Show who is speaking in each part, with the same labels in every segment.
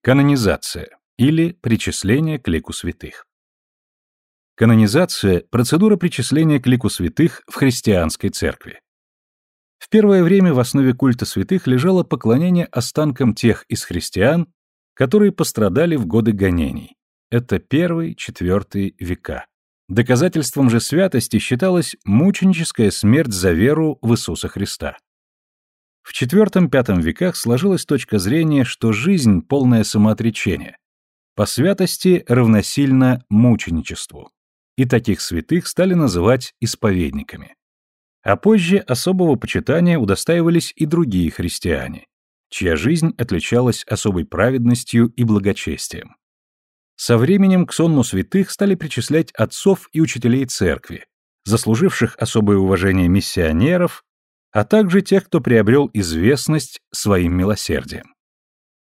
Speaker 1: Канонизация или причисление к лику святых. Канонизация – процедура причисления к лику святых в христианской церкви. В первое время в основе культа святых лежало поклонение останкам тех из христиан, которые пострадали в годы гонений. Это первый, четвертый века. Доказательством же святости считалась мученическая смерть за веру в Иисуса Христа. В IV-V веках сложилась точка зрения, что жизнь, полное самоотречение, по святости равносильно мученичеству, и таких святых стали называть исповедниками. А позже особого почитания удостаивались и другие христиане, чья жизнь отличалась особой праведностью и благочестием. Со временем к сонму святых стали причислять отцов и учителей церкви, заслуживших особое уважение миссионеров а также тех, кто приобрел известность своим милосердием.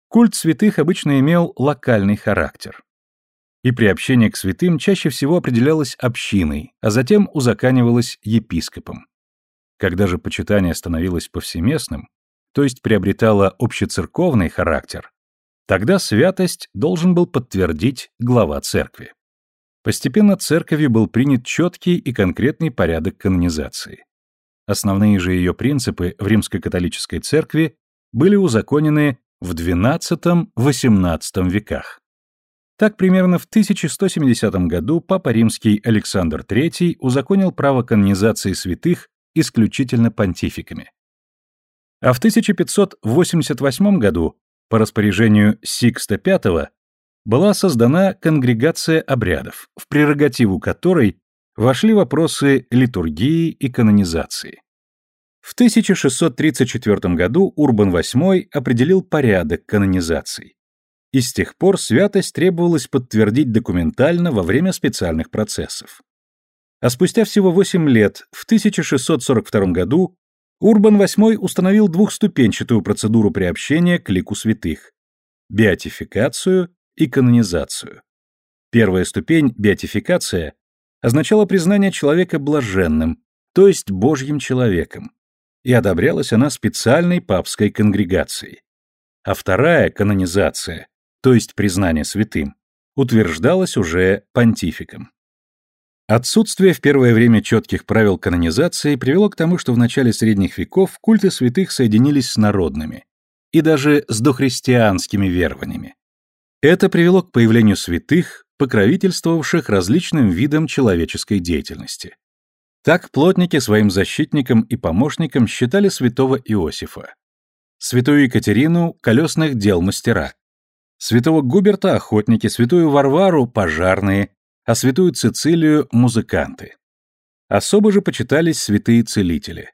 Speaker 1: Культ святых обычно имел локальный характер. И приобщение к святым чаще всего определялось общиной, а затем узаканивалось епископом. Когда же почитание становилось повсеместным, то есть приобретало общецерковный характер, тогда святость должен был подтвердить глава церкви. Постепенно церковью был принят четкий и конкретный порядок канонизации. Основные же ее принципы в римско-католической церкви были узаконены в XII-XVIII веках. Так, примерно в 1170 году Папа Римский Александр III узаконил право канонизации святых исключительно понтификами. А в 1588 году, по распоряжению Сикста V, была создана конгрегация обрядов, в прерогативу которой вошли вопросы литургии и канонизации. В 1634 году Урбан VIII определил порядок канонизаций. И с тех пор святость требовалось подтвердить документально во время специальных процессов. А спустя всего 8 лет, в 1642 году, Урбан VIII установил двухступенчатую процедуру приобщения к лику святых – беатификацию и канонизацию. Первая ступень, беатификация, означала признание человека блаженным, то есть Божьим человеком, и одобрялась она специальной папской конгрегацией. А вторая канонизация, то есть признание святым, утверждалась уже понтификом. Отсутствие в первое время четких правил канонизации привело к тому, что в начале средних веков культы святых соединились с народными и даже с дохристианскими верованиями. Это привело к появлению святых, покровительствовавших различным видам человеческой деятельности. Так плотники своим защитником и помощником считали святого Иосифа, святую Екатерину – колесных дел мастера, святого Губерта – охотники, святую Варвару – пожарные, а святую Цицилию – музыканты. Особо же почитались святые целители.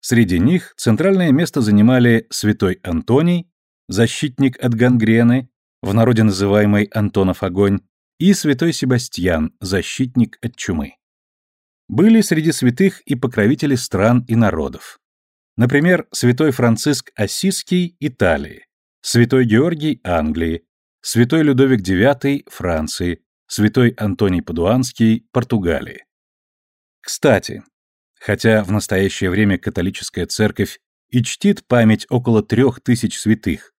Speaker 1: Среди них центральное место занимали святой Антоний, защитник от гангрены, в народе называемый Антонов огонь, и святой Себастьян, защитник от чумы. Были среди святых и покровители стран и народов. Например, святой Франциск Ассизский – Италии, святой Георгий – Англии, святой Людовик IX – Франции, святой Антоний Падуанский – Португалии. Кстати, хотя в настоящее время католическая церковь и чтит память около трех тысяч святых,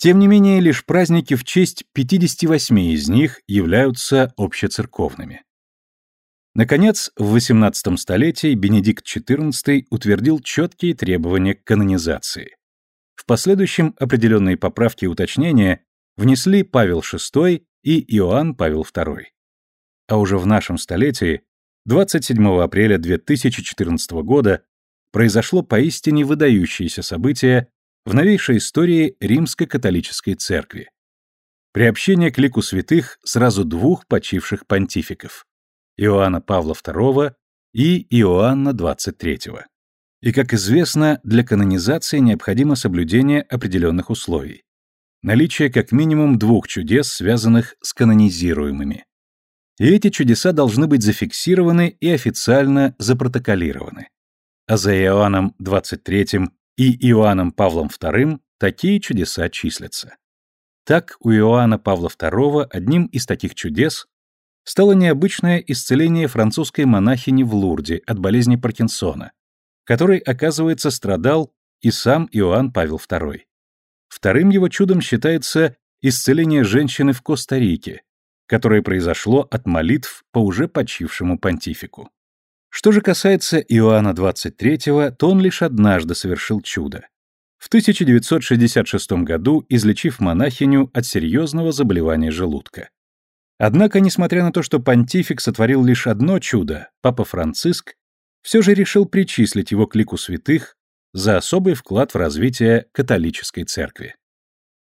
Speaker 1: тем не менее, лишь праздники в честь 58 из них являются общецерковными. Наконец, в XVIII столетии Бенедикт XIV утвердил четкие требования к канонизации. В последующем определенные поправки и уточнения внесли Павел VI и Иоанн Павел II. А уже в нашем столетии, 27 апреля 2014 года, произошло поистине выдающееся событие в новейшей истории римско-католической церкви. Приобщение к лику святых сразу двух почивших понтификов – Иоанна Павла II и Иоанна XXIII. И, как известно, для канонизации необходимо соблюдение определенных условий. Наличие как минимум двух чудес, связанных с канонизируемыми. И эти чудеса должны быть зафиксированы и официально запротоколированы. А за Иоанном XXIII и Иоанном Павлом II такие чудеса числятся. Так у Иоанна Павла II одним из таких чудес стало необычное исцеление французской монахини в Лурде от болезни Паркинсона, которой, оказывается, страдал и сам Иоанн Павел II. Вторым его чудом считается исцеление женщины в Коста-Рике, которое произошло от молитв по уже почившему понтифику. Что же касается Иоанна 23, то он лишь однажды совершил чудо. В 1966 году излечив монахиню от серьезного заболевания желудка. Однако, несмотря на то, что понтифик сотворил лишь одно чудо, папа Франциск все же решил причислить его к лику святых за особый вклад в развитие католической церкви.